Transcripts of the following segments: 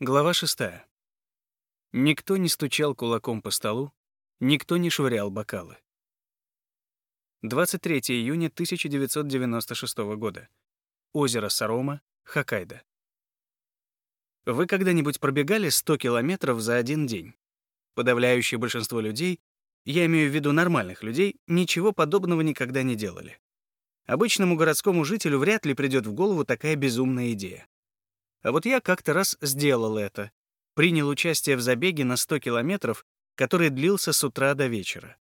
Глава 6. Никто не стучал кулаком по столу, никто не швырял бокалы. 23 июня 1996 года. Озеро Сарома, Хоккайдо. Вы когда-нибудь пробегали 100 километров за один день? Подавляющее большинство людей, я имею в виду нормальных людей, ничего подобного никогда не делали. Обычному городскому жителю вряд ли придет в голову такая безумная идея. А вот я как-то раз сделал это. Принял участие в забеге на 100 километров, который длился с утра до вечера.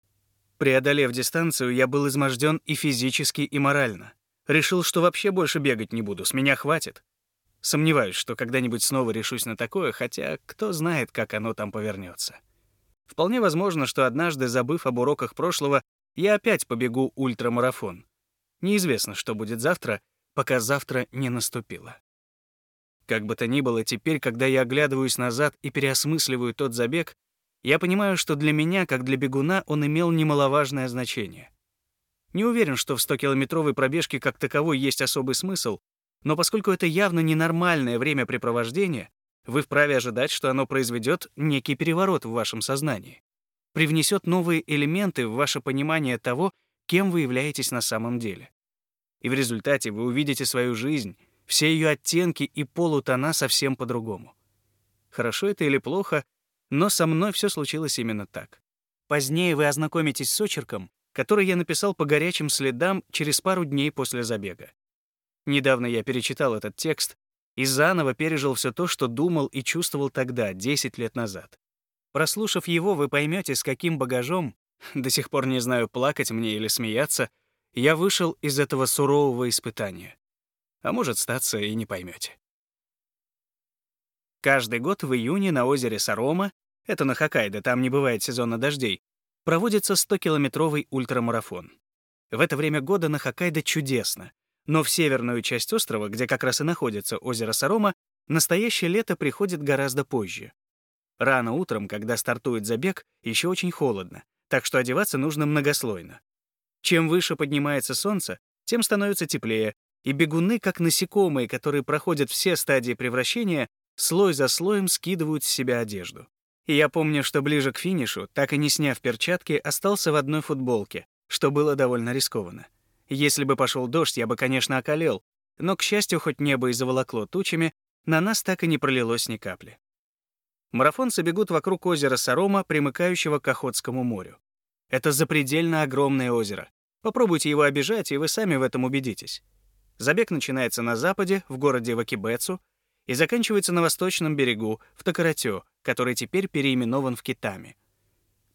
Преодолев дистанцию, я был изможден и физически, и морально. Решил, что вообще больше бегать не буду, с меня хватит. Сомневаюсь, что когда-нибудь снова решусь на такое, хотя кто знает, как оно там повернется. Вполне возможно, что однажды, забыв об уроках прошлого, я опять побегу ультрамарафон. Неизвестно, что будет завтра, пока завтра не наступило. Как бы то ни было, теперь, когда я оглядываюсь назад и переосмысливаю тот забег, я понимаю, что для меня, как для бегуна, он имел немаловажное значение. Не уверен, что в 100-километровой пробежке как таковой есть особый смысл, но поскольку это явно ненормальное времяпрепровождение, вы вправе ожидать, что оно произведет некий переворот в вашем сознании, привнесет новые элементы в ваше понимание того, кем вы являетесь на самом деле. И в результате вы увидите свою жизнь — все ее оттенки и полутона совсем по-другому. Хорошо это или плохо, но со мной все случилось именно так. Позднее вы ознакомитесь с очерком, который я написал по горячим следам через пару дней после забега. Недавно я перечитал этот текст и заново пережил все то, что думал и чувствовал тогда, 10 лет назад. Прослушав его, вы поймете, с каким багажом, до сих пор не знаю, плакать мне или смеяться, я вышел из этого сурового испытания а может, статься и не поймете. Каждый год в июне на озере Сарома, это на Хоккайдо, там не бывает сезона дождей, проводится 100-километровый ультрамарафон. В это время года на Хоккайдо чудесно, но в северную часть острова, где как раз и находится озеро Сарома, настоящее лето приходит гораздо позже. Рано утром, когда стартует забег, еще очень холодно, так что одеваться нужно многослойно. Чем выше поднимается солнце, тем становится теплее, и бегуны, как насекомые, которые проходят все стадии превращения, слой за слоем скидывают с себя одежду. И я помню, что ближе к финишу, так и не сняв перчатки, остался в одной футболке, что было довольно рискованно. Если бы пошел дождь, я бы, конечно, околел, но, к счастью, хоть небо и заволокло тучами, на нас так и не пролилось ни капли. Марафонцы бегут вокруг озера Сарома, примыкающего к Охотскому морю. Это запредельно огромное озеро. Попробуйте его обижать, и вы сами в этом убедитесь. Забег начинается на западе, в городе Вакибецу, и заканчивается на восточном берегу, в Токаратё, который теперь переименован в Китами.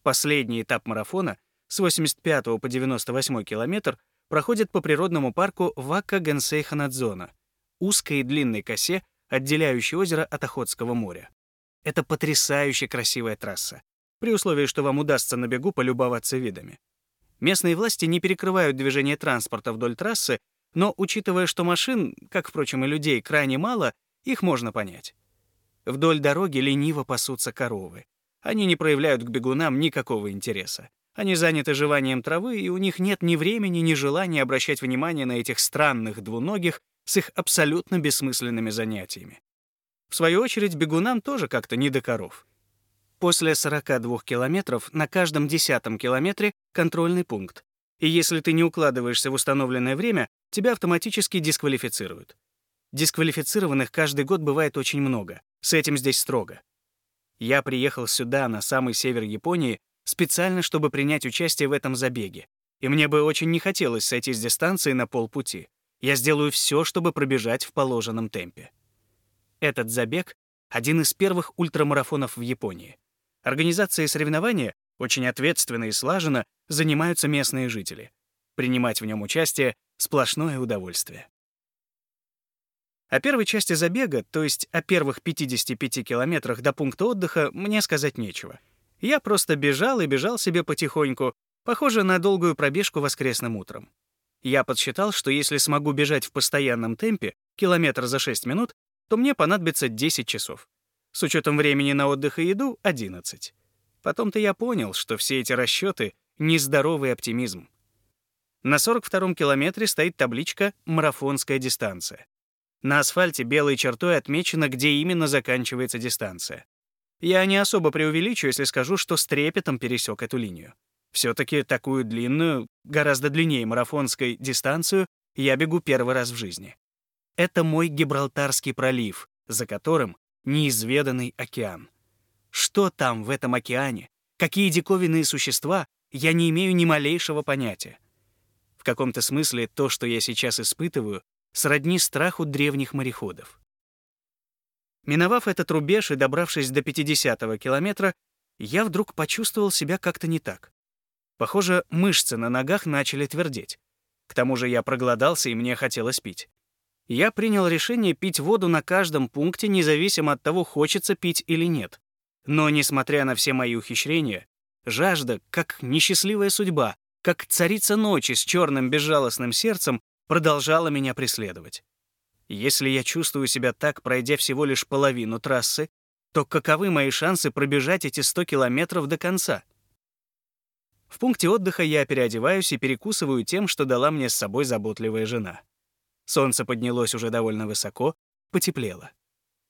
Последний этап марафона с 85 по 98 километр проходит по природному парку Вака-Генсей-Ханадзона, узкой и длинной косе, отделяющей озеро от Охотского моря. Это потрясающе красивая трасса, при условии, что вам удастся на бегу полюбоваться видами. Местные власти не перекрывают движение транспорта вдоль трассы, но учитывая, что машин, как, впрочем, и людей, крайне мало, их можно понять. Вдоль дороги лениво пасутся коровы. Они не проявляют к бегунам никакого интереса. Они заняты жеванием травы, и у них нет ни времени, ни желания обращать внимание на этих странных двуногих с их абсолютно бессмысленными занятиями. В свою очередь, бегунам тоже как-то не до коров. После 42 километров на каждом десятом километре контрольный пункт. И если ты не укладываешься в установленное время, тебя автоматически дисквалифицируют. Дисквалифицированных каждый год бывает очень много. С этим здесь строго. Я приехал сюда, на самый север Японии, специально, чтобы принять участие в этом забеге. И мне бы очень не хотелось сойти с дистанции на полпути. Я сделаю все, чтобы пробежать в положенном темпе. Этот забег — один из первых ультрамарафонов в Японии. Организация соревнования очень ответственно и слаженно занимаются местные жители. Принимать в нем участие — сплошное удовольствие. О первой части забега, то есть о первых 55 километрах до пункта отдыха, мне сказать нечего. Я просто бежал и бежал себе потихоньку, похоже на долгую пробежку воскресным утром. Я подсчитал, что если смогу бежать в постоянном темпе, километр за 6 минут, то мне понадобится 10 часов. С учетом времени на отдых и еду — 11. Потом-то я понял, что все эти расчеты — нездоровый оптимизм. На 42-м километре стоит табличка «Марафонская дистанция». На асфальте белой чертой отмечено, где именно заканчивается дистанция. Я не особо преувеличу, если скажу, что с трепетом пересек эту линию. Все-таки такую длинную, гораздо длиннее марафонской дистанцию я бегу первый раз в жизни. Это мой Гибралтарский пролив, за которым неизведанный океан. Что там в этом океане? Какие диковинные существа? Я не имею ни малейшего понятия. В каком-то смысле то, что я сейчас испытываю, сродни страху древних мореходов. Миновав этот рубеж и добравшись до 50-го километра, я вдруг почувствовал себя как-то не так. Похоже, мышцы на ногах начали твердеть. К тому же я проголодался, и мне хотелось пить. Я принял решение пить воду на каждом пункте, независимо от того, хочется пить или нет. Но, несмотря на все мои ухищрения, жажда, как несчастливая судьба, как царица ночи с черным безжалостным сердцем, продолжала меня преследовать. Если я чувствую себя так, пройдя всего лишь половину трассы, то каковы мои шансы пробежать эти 100 километров до конца? В пункте отдыха я переодеваюсь и перекусываю тем, что дала мне с собой заботливая жена. Солнце поднялось уже довольно высоко, потеплело.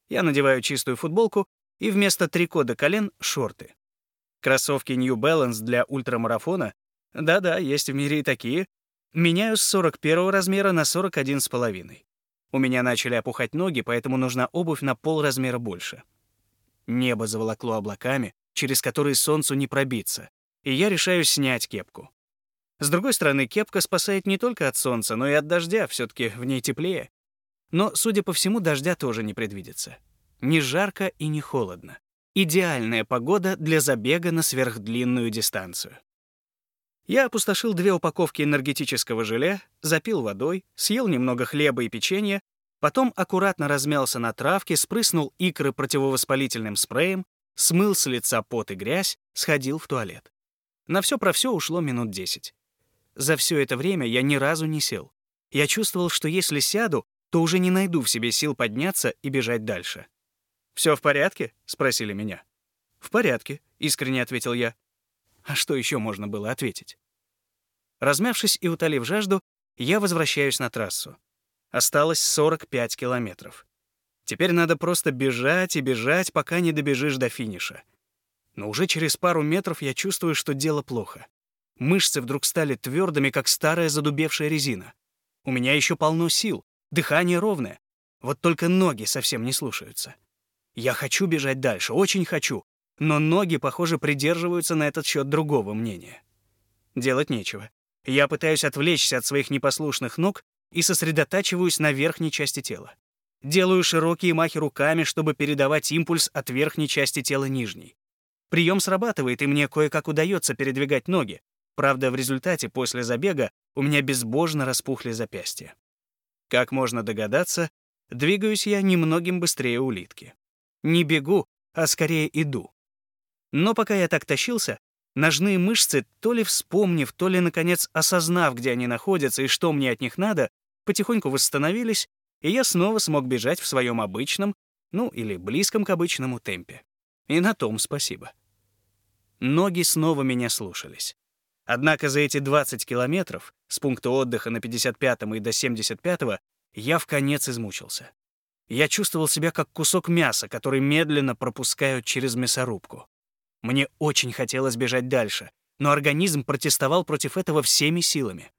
Я надеваю чистую футболку и вместо трико до колен — шорты. Кроссовки New Balance для ультрамарафона, да-да, есть в мире и такие, меняю с 41 размера на 41,5. У меня начали опухать ноги, поэтому нужна обувь на пол размера больше. Небо заволокло облаками, через которые солнцу не пробиться, и я решаю снять кепку. С другой стороны, кепка спасает не только от солнца, но и от дождя, все таки в ней теплее. Но, судя по всему, дождя тоже не предвидится. Не жарко и не холодно. Идеальная погода для забега на сверхдлинную дистанцию. Я опустошил две упаковки энергетического желе, запил водой, съел немного хлеба и печенья, потом аккуратно размялся на травке, спрыснул икры противовоспалительным спреем, смыл с лица пот и грязь, сходил в туалет. На все про все ушло минут десять. За все это время я ни разу не сел. Я чувствовал, что если сяду, то уже не найду в себе сил подняться и бежать дальше. Все в порядке?» — спросили меня. «В порядке», — искренне ответил я. А что еще можно было ответить? Размявшись и утолив жажду, я возвращаюсь на трассу. Осталось 45 километров. Теперь надо просто бежать и бежать, пока не добежишь до финиша. Но уже через пару метров я чувствую, что дело плохо. Мышцы вдруг стали твердыми, как старая задубевшая резина. У меня еще полно сил, дыхание ровное. Вот только ноги совсем не слушаются. Я хочу бежать дальше, очень хочу, но ноги, похоже, придерживаются на этот счет другого мнения. Делать нечего. Я пытаюсь отвлечься от своих непослушных ног и сосредотачиваюсь на верхней части тела. Делаю широкие махи руками, чтобы передавать импульс от верхней части тела нижней. Прием срабатывает, и мне кое-как удается передвигать ноги. Правда, в результате после забега у меня безбожно распухли запястья. Как можно догадаться, двигаюсь я немногим быстрее улитки. Не бегу, а скорее иду. Но пока я так тащился, ножные мышцы, то ли вспомнив, то ли, наконец, осознав, где они находятся и что мне от них надо, потихоньку восстановились, и я снова смог бежать в своем обычном, ну или близком к обычному темпе. И на том спасибо. Ноги снова меня слушались. Однако за эти 20 километров, с пункта отдыха на 55-м и до 75-го, я в конец измучился. Я чувствовал себя как кусок мяса, который медленно пропускают через мясорубку. Мне очень хотелось бежать дальше, но организм протестовал против этого всеми силами.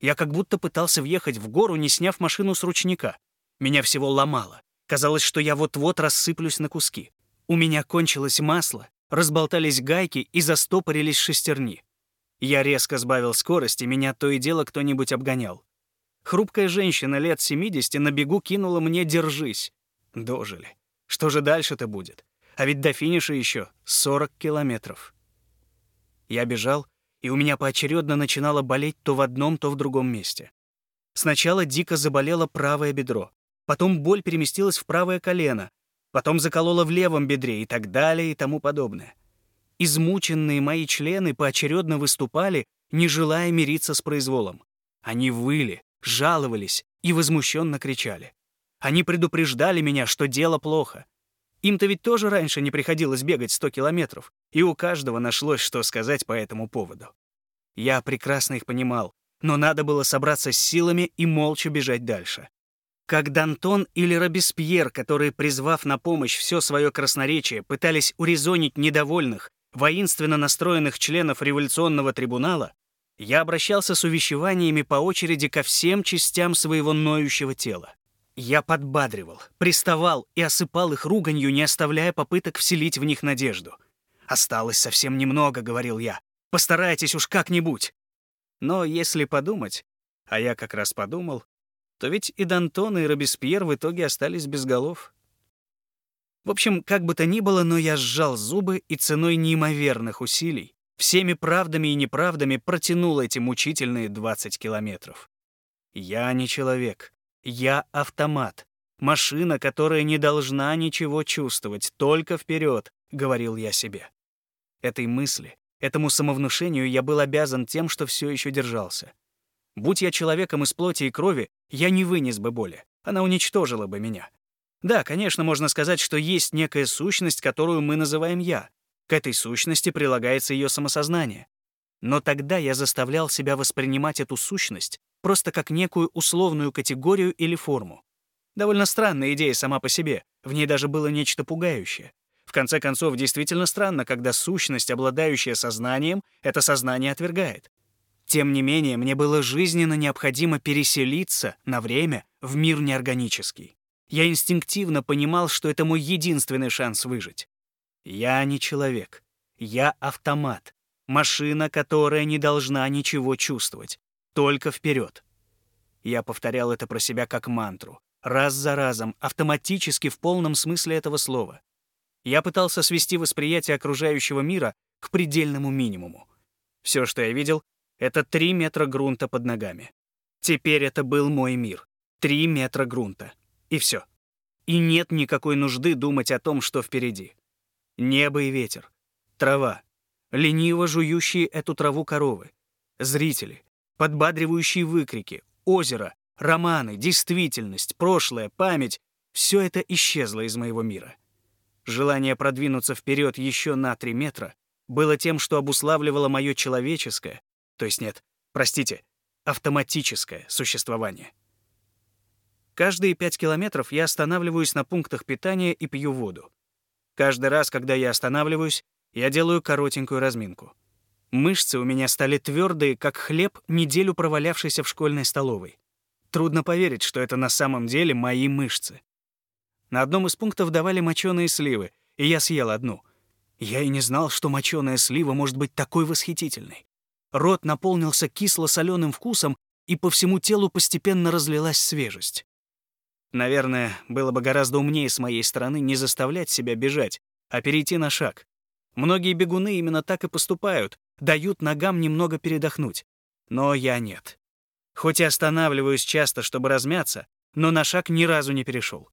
Я как будто пытался въехать в гору, не сняв машину с ручника. Меня всего ломало. Казалось, что я вот-вот рассыплюсь на куски. У меня кончилось масло, разболтались гайки и застопорились шестерни. Я резко сбавил скорость, и меня то и дело кто-нибудь обгонял. Хрупкая женщина лет 70 на бегу кинула мне «держись». Дожили. Что же дальше-то будет? А ведь до финиша еще 40 километров. Я бежал, и у меня поочередно начинало болеть то в одном, то в другом месте. Сначала дико заболело правое бедро, потом боль переместилась в правое колено, потом заколола в левом бедре и так далее и тому подобное. Измученные мои члены поочередно выступали, не желая мириться с произволом. Они выли, жаловались и возмущенно кричали. Они предупреждали меня, что дело плохо. Им-то ведь тоже раньше не приходилось бегать 100 километров, и у каждого нашлось, что сказать по этому поводу. Я прекрасно их понимал, но надо было собраться с силами и молча бежать дальше. как Дантон или Робеспьер, которые, призвав на помощь все свое красноречие, пытались урезонить недовольных, воинственно настроенных членов революционного трибунала, я обращался с увещеваниями по очереди ко всем частям своего ноющего тела. Я подбадривал, приставал и осыпал их руганью, не оставляя попыток вселить в них надежду. «Осталось совсем немного», — говорил я. «Постарайтесь уж как-нибудь». Но если подумать, а я как раз подумал, то ведь и Д'Антон, и Робеспьер в итоге остались без голов. В общем, как бы то ни было, но я сжал зубы и ценой неимоверных усилий, всеми правдами и неправдами протянул эти мучительные 20 километров. Я не человек, я автомат, машина, которая не должна ничего чувствовать, только вперед, говорил я себе. Этой мысли, этому самовнушению я был обязан тем, что все еще держался. Будь я человеком из плоти и крови, я не вынес бы боли. Она уничтожила бы меня. Да, конечно, можно сказать, что есть некая сущность, которую мы называем «я». К этой сущности прилагается ее самосознание. Но тогда я заставлял себя воспринимать эту сущность просто как некую условную категорию или форму. Довольно странная идея сама по себе, в ней даже было нечто пугающее. В конце концов, действительно странно, когда сущность, обладающая сознанием, это сознание отвергает. Тем не менее, мне было жизненно необходимо переселиться на время в мир неорганический. Я инстинктивно понимал, что это мой единственный шанс выжить. Я не человек. Я автомат. Машина, которая не должна ничего чувствовать. Только вперед. Я повторял это про себя как мантру. Раз за разом, автоматически в полном смысле этого слова. Я пытался свести восприятие окружающего мира к предельному минимуму. Все, что я видел, это три метра грунта под ногами. Теперь это был мой мир. Три метра грунта. И все. И нет никакой нужды думать о том, что впереди. Небо и ветер. Трава. Лениво жующие эту траву коровы. Зрители. Подбадривающие выкрики. Озеро. Романы. Действительность. Прошлое. Память. Все это исчезло из моего мира. Желание продвинуться вперед еще на три метра было тем, что обуславливало мое человеческое, то есть нет, простите, автоматическое существование. Каждые пять километров я останавливаюсь на пунктах питания и пью воду. Каждый раз, когда я останавливаюсь, я делаю коротенькую разминку. Мышцы у меня стали твердые, как хлеб, неделю провалявшийся в школьной столовой. Трудно поверить, что это на самом деле мои мышцы. На одном из пунктов давали моченые сливы, и я съел одну. Я и не знал, что моченая слива может быть такой восхитительной. Рот наполнился кисло-соленым вкусом, и по всему телу постепенно разлилась свежесть. Наверное, было бы гораздо умнее с моей стороны не заставлять себя бежать, а перейти на шаг. Многие бегуны именно так и поступают, дают ногам немного передохнуть. Но я нет. Хоть и останавливаюсь часто, чтобы размяться, но на шаг ни разу не перешел.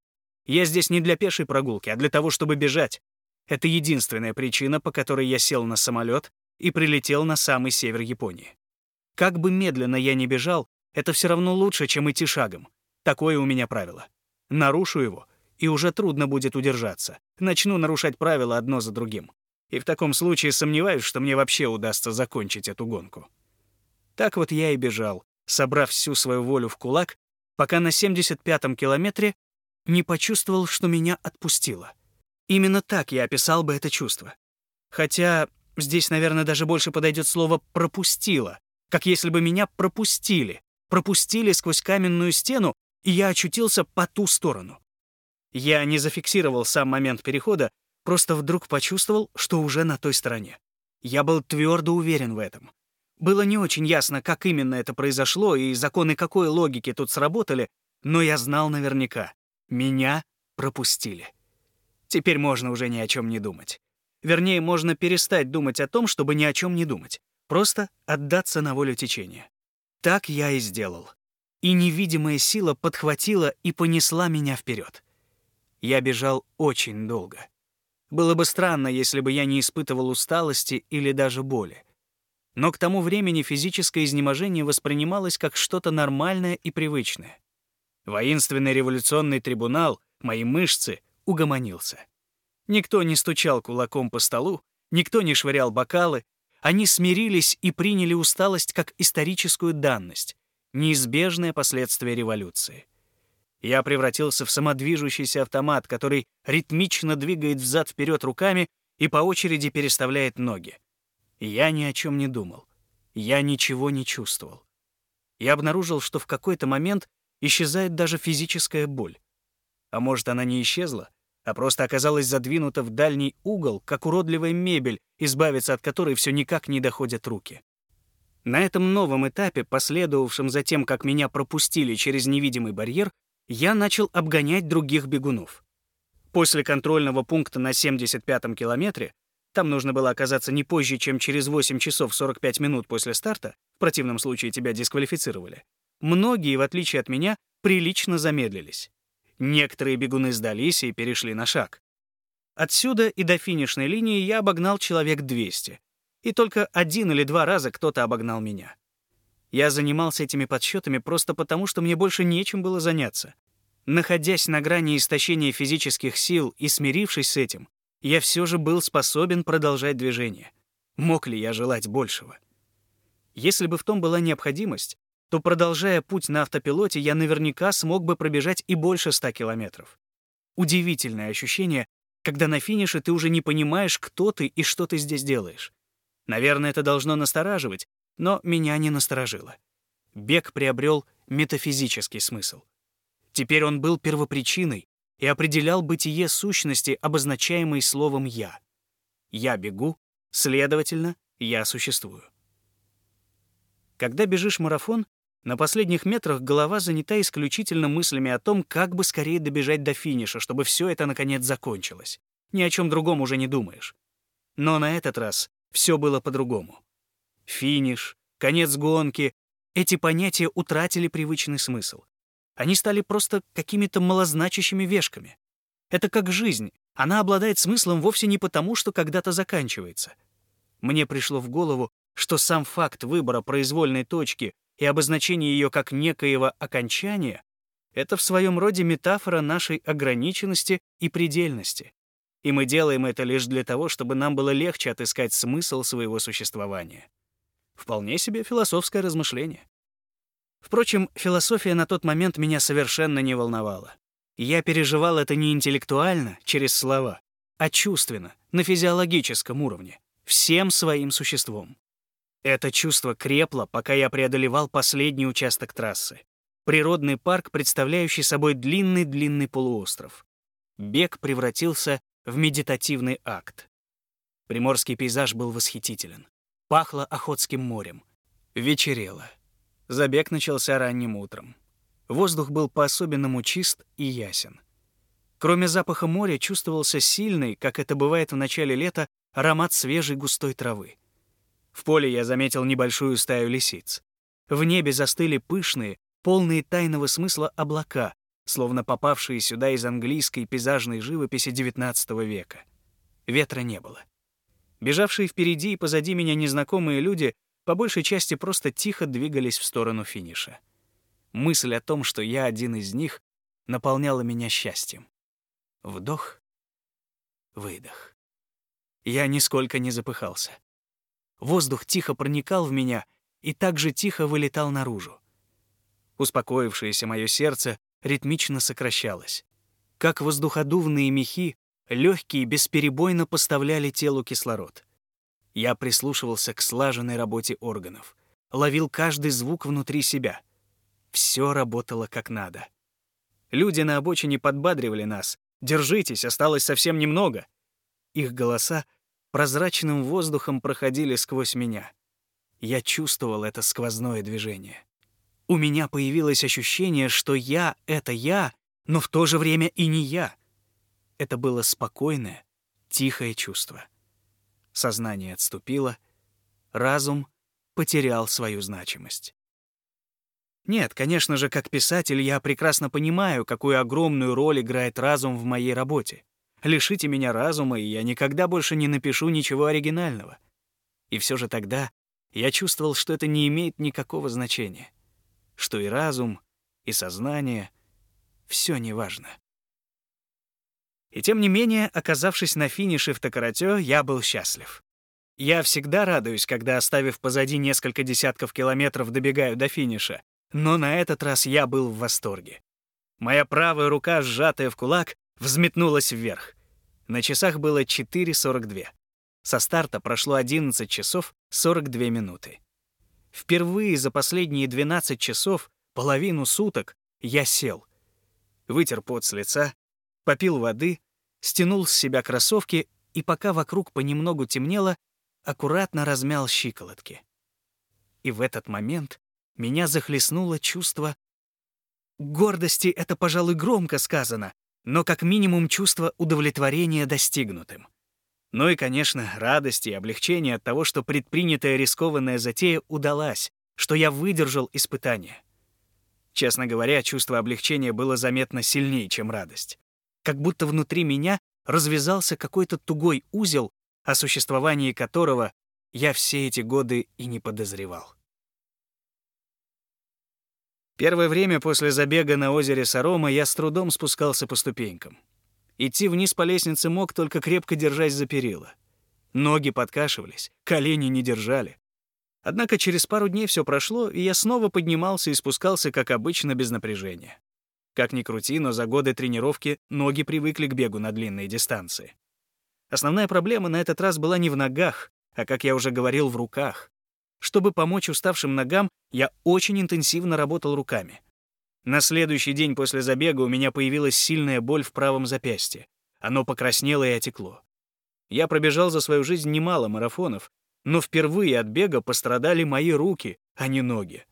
Я здесь не для пешей прогулки, а для того, чтобы бежать. Это единственная причина, по которой я сел на самолет и прилетел на самый север Японии. Как бы медленно я ни бежал, это все равно лучше, чем идти шагом. Такое у меня правило. Нарушу его, и уже трудно будет удержаться. Начну нарушать правила одно за другим. И в таком случае сомневаюсь, что мне вообще удастся закончить эту гонку. Так вот я и бежал, собрав всю свою волю в кулак, пока на 75-м километре не почувствовал, что меня отпустило. Именно так я описал бы это чувство. Хотя Здесь, наверное, даже больше подойдет слово «пропустила», как если бы меня пропустили. Пропустили сквозь каменную стену, и я очутился по ту сторону. Я не зафиксировал сам момент перехода, просто вдруг почувствовал, что уже на той стороне. Я был твердо уверен в этом. Было не очень ясно, как именно это произошло и законы какой логики тут сработали, но я знал наверняка. Меня пропустили. Теперь можно уже ни о чем не думать. Вернее, можно перестать думать о том, чтобы ни о чем не думать. Просто отдаться на волю течения. Так я и сделал. И невидимая сила подхватила и понесла меня вперед. Я бежал очень долго. Было бы странно, если бы я не испытывал усталости или даже боли. Но к тому времени физическое изнеможение воспринималось как что-то нормальное и привычное. Воинственный революционный трибунал, мои мышцы, угомонился. Никто не стучал кулаком по столу, никто не швырял бокалы. Они смирились и приняли усталость как историческую данность, неизбежное последствие революции. Я превратился в самодвижущийся автомат, который ритмично двигает взад-вперед руками и по очереди переставляет ноги. Я ни о чем не думал. Я ничего не чувствовал. Я обнаружил, что в какой-то момент исчезает даже физическая боль. А может, она не исчезла, а просто оказалась задвинута в дальний угол, как уродливая мебель, избавиться от которой все никак не доходят руки. На этом новом этапе, последовавшем за тем, как меня пропустили через невидимый барьер, я начал обгонять других бегунов. После контрольного пункта на 75-м километре, там нужно было оказаться не позже, чем через 8 часов 45 минут после старта, в противном случае тебя дисквалифицировали, многие, в отличие от меня, прилично замедлились. Некоторые бегуны сдались и перешли на шаг. Отсюда и до финишной линии я обогнал человек 200. И только один или два раза кто-то обогнал меня. Я занимался этими подсчетами просто потому, что мне больше нечем было заняться. Находясь на грани истощения физических сил и смирившись с этим, я все же был способен продолжать движение. Мог ли я желать большего? Если бы в том была необходимость, то, продолжая путь на автопилоте, я наверняка смог бы пробежать и больше ста километров. Удивительное ощущение, когда на финише ты уже не понимаешь, кто ты и что ты здесь делаешь. Наверное, это должно настораживать, но меня не насторожило. Бег приобрел метафизический смысл. Теперь он был первопричиной и определял бытие сущности, обозначаемой словом «я». Я бегу, следовательно, я существую. Когда бежишь марафон, на последних метрах голова занята исключительно мыслями о том, как бы скорее добежать до финиша, чтобы все это наконец закончилось. Ни о чем другом уже не думаешь. Но на этот раз все было по-другому. Финиш, конец гонки — эти понятия утратили привычный смысл. Они стали просто какими-то малозначащими вешками. Это как жизнь. Она обладает смыслом вовсе не потому, что когда-то заканчивается. Мне пришло в голову, что сам факт выбора произвольной точки и обозначение ее как некоего окончания — это в своем роде метафора нашей ограниченности и предельности. И мы делаем это лишь для того, чтобы нам было легче отыскать смысл своего существования. Вполне себе философское размышление. Впрочем, философия на тот момент меня совершенно не волновала. Я переживал это не интеллектуально, через слова, а чувственно, на физиологическом уровне, всем своим существом. Это чувство крепло, пока я преодолевал последний участок трассы. Природный парк, представляющий собой длинный-длинный полуостров. Бег превратился в медитативный акт. Приморский пейзаж был восхитителен. Пахло Охотским морем. Вечерело. Забег начался ранним утром. Воздух был по-особенному чист и ясен. Кроме запаха моря чувствовался сильный, как это бывает в начале лета, аромат свежей густой травы. В поле я заметил небольшую стаю лисиц. В небе застыли пышные, полные тайного смысла облака, словно попавшие сюда из английской пейзажной живописи XIX века. Ветра не было. Бежавшие впереди и позади меня незнакомые люди по большей части просто тихо двигались в сторону финиша. Мысль о том, что я один из них, наполняла меня счастьем. Вдох, выдох. Я нисколько не запыхался. Воздух тихо проникал в меня и так же тихо вылетал наружу. Успокоившееся мое сердце ритмично сокращалось. Как воздуходувные мехи, легкие бесперебойно поставляли телу кислород. Я прислушивался к слаженной работе органов, ловил каждый звук внутри себя. Все работало как надо. Люди на обочине подбадривали нас. «Держитесь, осталось совсем немного». Их голоса прозрачным воздухом проходили сквозь меня. Я чувствовал это сквозное движение. У меня появилось ощущение, что я — это я, но в то же время и не я. Это было спокойное, тихое чувство. Сознание отступило, разум потерял свою значимость. Нет, конечно же, как писатель я прекрасно понимаю, какую огромную роль играет разум в моей работе. Лишите меня разума, и я никогда больше не напишу ничего оригинального. И все же тогда я чувствовал, что это не имеет никакого значения. Что и разум, и сознание — все неважно. И тем не менее, оказавшись на финише в Токаратё, я был счастлив. Я всегда радуюсь, когда, оставив позади несколько десятков километров, добегаю до финиша, но на этот раз я был в восторге. Моя правая рука, сжатая в кулак, взметнулась вверх. На часах было 4.42. Со старта прошло 11 часов 42 минуты. Впервые за последние 12 часов, половину суток, я сел. Вытер пот с лица, попил воды, стянул с себя кроссовки и, пока вокруг понемногу темнело, аккуратно размял щиколотки. И в этот момент меня захлестнуло чувство... Гордости — это, пожалуй, громко сказано, но как минимум чувство удовлетворения достигнутым. Ну и, конечно, радости и облегчения от того, что предпринятая рискованная затея удалась, что я выдержал испытание. Честно говоря, чувство облегчения было заметно сильнее, чем радость. Как будто внутри меня развязался какой-то тугой узел, о существовании которого я все эти годы и не подозревал. Первое время после забега на озере Сарома я с трудом спускался по ступенькам. Идти вниз по лестнице мог, только крепко держась за перила. Ноги подкашивались, колени не держали. Однако через пару дней все прошло, и я снова поднимался и спускался, как обычно, без напряжения. Как ни крути, но за годы тренировки ноги привыкли к бегу на длинные дистанции. Основная проблема на этот раз была не в ногах, а, как я уже говорил, в руках. Чтобы помочь уставшим ногам, я очень интенсивно работал руками. На следующий день после забега у меня появилась сильная боль в правом запястье. Оно покраснело и отекло. Я пробежал за свою жизнь немало марафонов, но впервые от бега пострадали мои руки, а не ноги.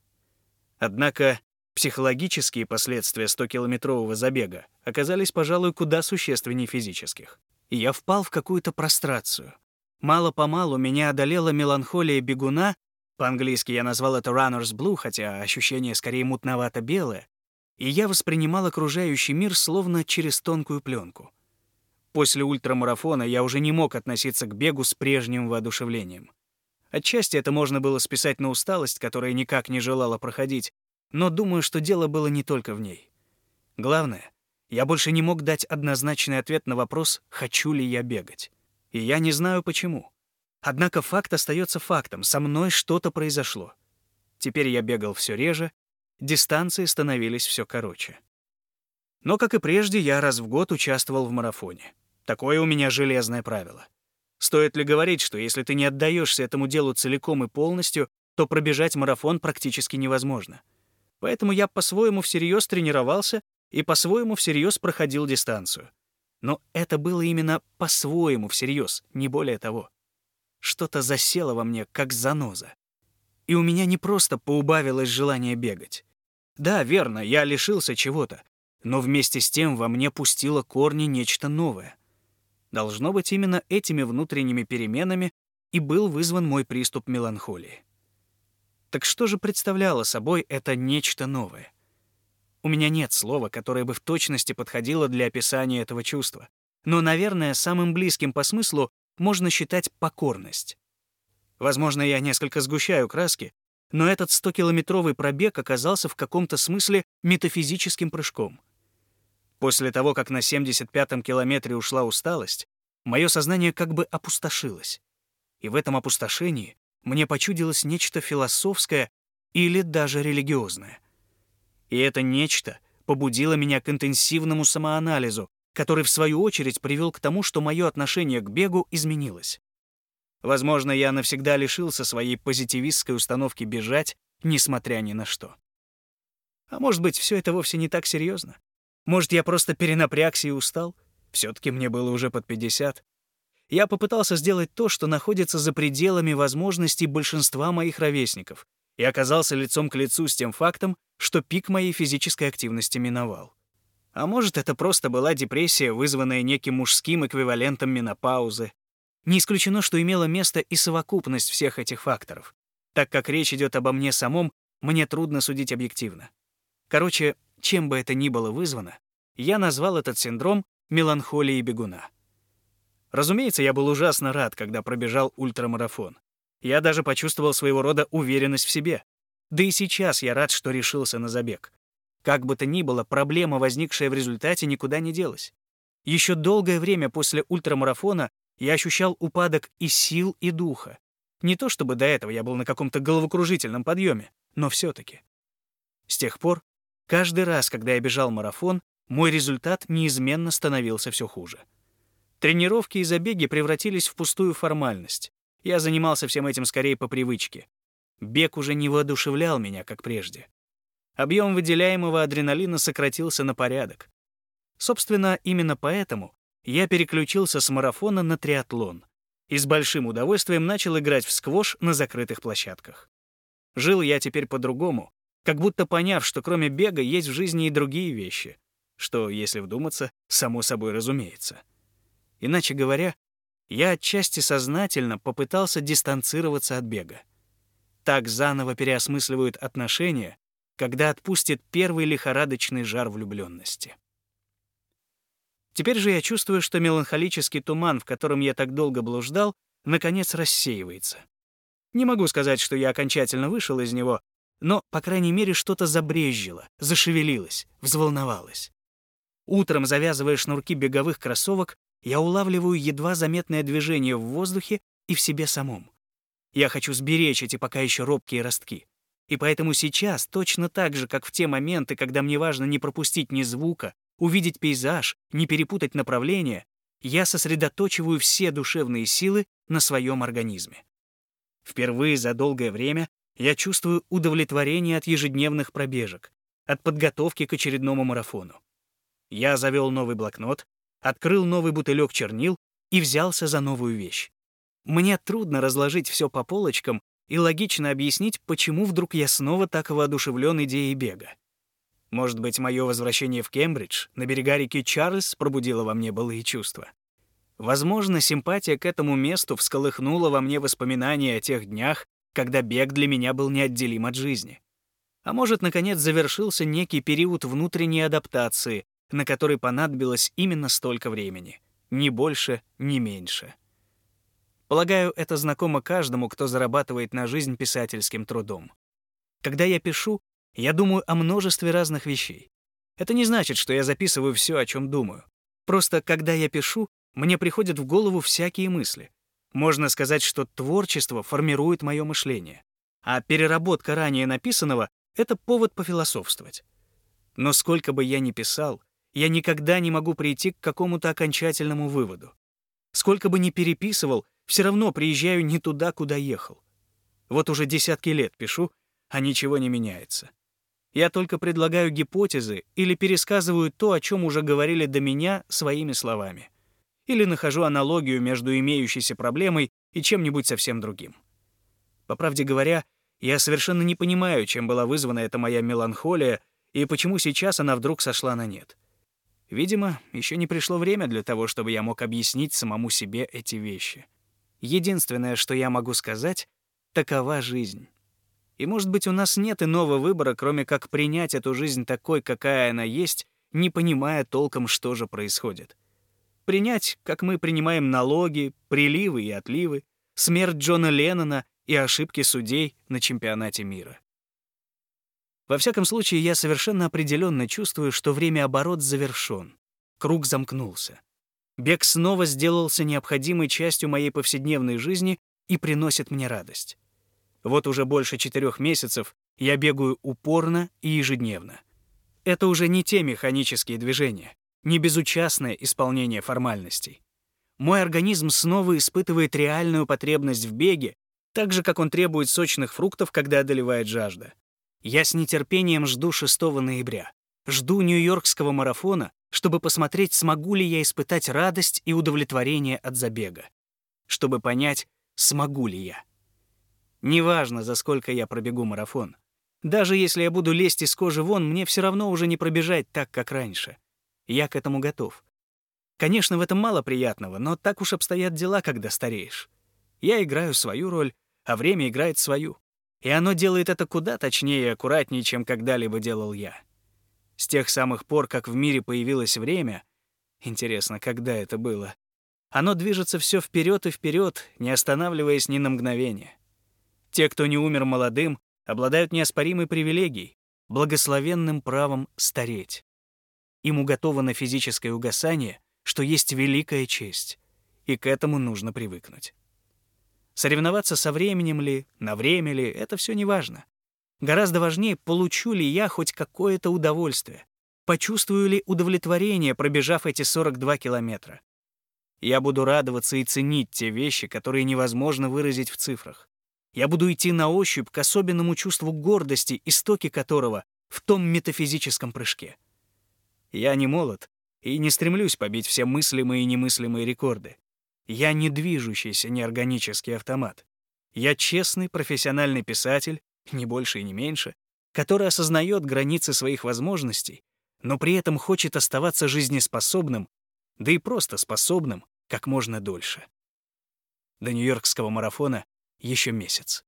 Однако психологические последствия 100-километрового забега оказались, пожалуй, куда существеннее физических. И я впал в какую-то прострацию. Мало-помалу меня одолела меланхолия бегуна по-английски я назвал это runner's blue, хотя ощущение скорее мутновато-белое, и я воспринимал окружающий мир словно через тонкую пленку. После ультрамарафона я уже не мог относиться к бегу с прежним воодушевлением. Отчасти это можно было списать на усталость, которая никак не желала проходить, но думаю, что дело было не только в ней. Главное, я больше не мог дать однозначный ответ на вопрос, хочу ли я бегать. И я не знаю почему. Однако факт остается фактом, со мной что-то произошло. Теперь я бегал все реже, дистанции становились все короче. Но, как и прежде, я раз в год участвовал в марафоне. Такое у меня железное правило. Стоит ли говорить, что если ты не отдаешься этому делу целиком и полностью, то пробежать марафон практически невозможно. Поэтому я по-своему всерьез тренировался и по-своему всерьез проходил дистанцию. Но это было именно по-своему всерьез, не более того. Что-то засело во мне, как заноза. И у меня не просто поубавилось желание бегать. Да, верно, я лишился чего-то, но вместе с тем во мне пустило корни нечто новое. Должно быть, именно этими внутренними переменами и был вызван мой приступ меланхолии. Так что же представляло собой это нечто новое? У меня нет слова, которое бы в точности подходило для описания этого чувства. Но, наверное, самым близким по смыслу можно считать покорность. Возможно, я несколько сгущаю краски, но этот 100-километровый пробег оказался в каком-то смысле метафизическим прыжком. После того, как на 75-м километре ушла усталость, мое сознание как бы опустошилось. И в этом опустошении мне почудилось нечто философское или даже религиозное. И это нечто побудило меня к интенсивному самоанализу, который, в свою очередь, привел к тому, что мое отношение к бегу изменилось. Возможно, я навсегда лишился своей позитивистской установки бежать, несмотря ни на что. А может быть, все это вовсе не так серьезно? Может, я просто перенапрягся и устал? все таки мне было уже под 50. Я попытался сделать то, что находится за пределами возможностей большинства моих ровесников, и оказался лицом к лицу с тем фактом, что пик моей физической активности миновал. А может, это просто была депрессия, вызванная неким мужским эквивалентом менопаузы. Не исключено, что имела место и совокупность всех этих факторов. Так как речь идет обо мне самом, мне трудно судить объективно. Короче, чем бы это ни было вызвано, я назвал этот синдром меланхолией бегуна. Разумеется, я был ужасно рад, когда пробежал ультрамарафон. Я даже почувствовал своего рода уверенность в себе. Да и сейчас я рад, что решился на забег. Как бы то ни было, проблема, возникшая в результате, никуда не делась. Еще долгое время после ультрамарафона я ощущал упадок и сил, и духа. Не то чтобы до этого я был на каком-то головокружительном подъеме, но все таки С тех пор Каждый раз, когда я бежал марафон, мой результат неизменно становился все хуже. Тренировки и забеги превратились в пустую формальность. Я занимался всем этим скорее по привычке. Бег уже не воодушевлял меня, как прежде. Объем выделяемого адреналина сократился на порядок. Собственно, именно поэтому я переключился с марафона на триатлон и с большим удовольствием начал играть в сквош на закрытых площадках. Жил я теперь по-другому, как будто поняв, что кроме бега есть в жизни и другие вещи, что, если вдуматься, само собой разумеется. Иначе говоря, я отчасти сознательно попытался дистанцироваться от бега. Так заново переосмысливают отношения, когда отпустит первый лихорадочный жар влюбленности. Теперь же я чувствую, что меланхолический туман, в котором я так долго блуждал, наконец рассеивается. Не могу сказать, что я окончательно вышел из него, но, по крайней мере, что-то забрезжило, зашевелилось, взволновалось. Утром, завязывая шнурки беговых кроссовок, я улавливаю едва заметное движение в воздухе и в себе самом. Я хочу сберечь эти пока еще робкие ростки. И поэтому сейчас, точно так же, как в те моменты, когда мне важно не пропустить ни звука, увидеть пейзаж, не перепутать направление, я сосредоточиваю все душевные силы на своем организме. Впервые за долгое время я чувствую удовлетворение от ежедневных пробежек, от подготовки к очередному марафону. Я завел новый блокнот, открыл новый бутылек чернил и взялся за новую вещь. Мне трудно разложить все по полочкам и логично объяснить, почему вдруг я снова так воодушевлен идеей бега. Может быть, мое возвращение в Кембридж на берега реки Чарльз пробудило во мне былые чувства. Возможно, симпатия к этому месту всколыхнула во мне воспоминания о тех днях, когда бег для меня был неотделим от жизни. А может, наконец, завершился некий период внутренней адаптации, на который понадобилось именно столько времени. Ни больше, ни меньше. Полагаю, это знакомо каждому, кто зарабатывает на жизнь писательским трудом. Когда я пишу, я думаю о множестве разных вещей. Это не значит, что я записываю все, о чем думаю. Просто когда я пишу, мне приходят в голову всякие мысли. Можно сказать, что творчество формирует мое мышление, а переработка ранее написанного — это повод пофилософствовать. Но сколько бы я ни писал, я никогда не могу прийти к какому-то окончательному выводу. Сколько бы ни переписывал, все равно приезжаю не туда, куда ехал. Вот уже десятки лет пишу, а ничего не меняется. Я только предлагаю гипотезы или пересказываю то, о чем уже говорили до меня своими словами. Или нахожу аналогию между имеющейся проблемой и чем-нибудь совсем другим. По правде говоря, я совершенно не понимаю, чем была вызвана эта моя меланхолия и почему сейчас она вдруг сошла на нет. Видимо, еще не пришло время для того, чтобы я мог объяснить самому себе эти вещи. Единственное, что я могу сказать, такова жизнь. И, может быть, у нас нет иного выбора, кроме как принять эту жизнь такой, какая она есть, не понимая толком, что же происходит. Принять, как мы принимаем налоги, приливы и отливы, смерть Джона Леннона и ошибки судей на чемпионате мира. Во всяком случае, я совершенно определенно чувствую, что время оборот завершен. Круг замкнулся. Бег снова сделался необходимой частью моей повседневной жизни и приносит мне радость. Вот уже больше четырех месяцев я бегаю упорно и ежедневно. Это уже не те механические движения, не безучастное исполнение формальностей. Мой организм снова испытывает реальную потребность в беге, так же, как он требует сочных фруктов, когда одолевает жажда. Я с нетерпением жду 6 ноября. Жду Нью-Йоркского марафона, чтобы посмотреть, смогу ли я испытать радость и удовлетворение от забега. Чтобы понять, смогу ли я. Неважно, за сколько я пробегу марафон. Даже если я буду лезть из кожи вон, мне все равно уже не пробежать так, как раньше. Я к этому готов. Конечно, в этом мало приятного, но так уж обстоят дела, когда стареешь. Я играю свою роль, а время играет свою. И оно делает это куда точнее и аккуратнее, чем когда-либо делал я. С тех самых пор, как в мире появилось время, интересно, когда это было, оно движется все вперед и вперед, не останавливаясь ни на мгновение. Те, кто не умер молодым, обладают неоспоримой привилегией, благословенным правом стареть. Им уготовано физическое угасание, что есть великая честь, и к этому нужно привыкнуть. Соревноваться со временем ли, на время ли — это все неважно. Гораздо важнее, получу ли я хоть какое-то удовольствие. Почувствую ли удовлетворение, пробежав эти 42 километра. Я буду радоваться и ценить те вещи, которые невозможно выразить в цифрах. Я буду идти на ощупь к особенному чувству гордости, истоки которого в том метафизическом прыжке. Я не молод и не стремлюсь побить все мыслимые и немыслимые рекорды. Я не движущийся неорганический автомат. Я честный профессиональный писатель, не больше и не меньше, который осознает границы своих возможностей, но при этом хочет оставаться жизнеспособным, да и просто способным как можно дольше. До Нью-Йоркского марафона еще месяц.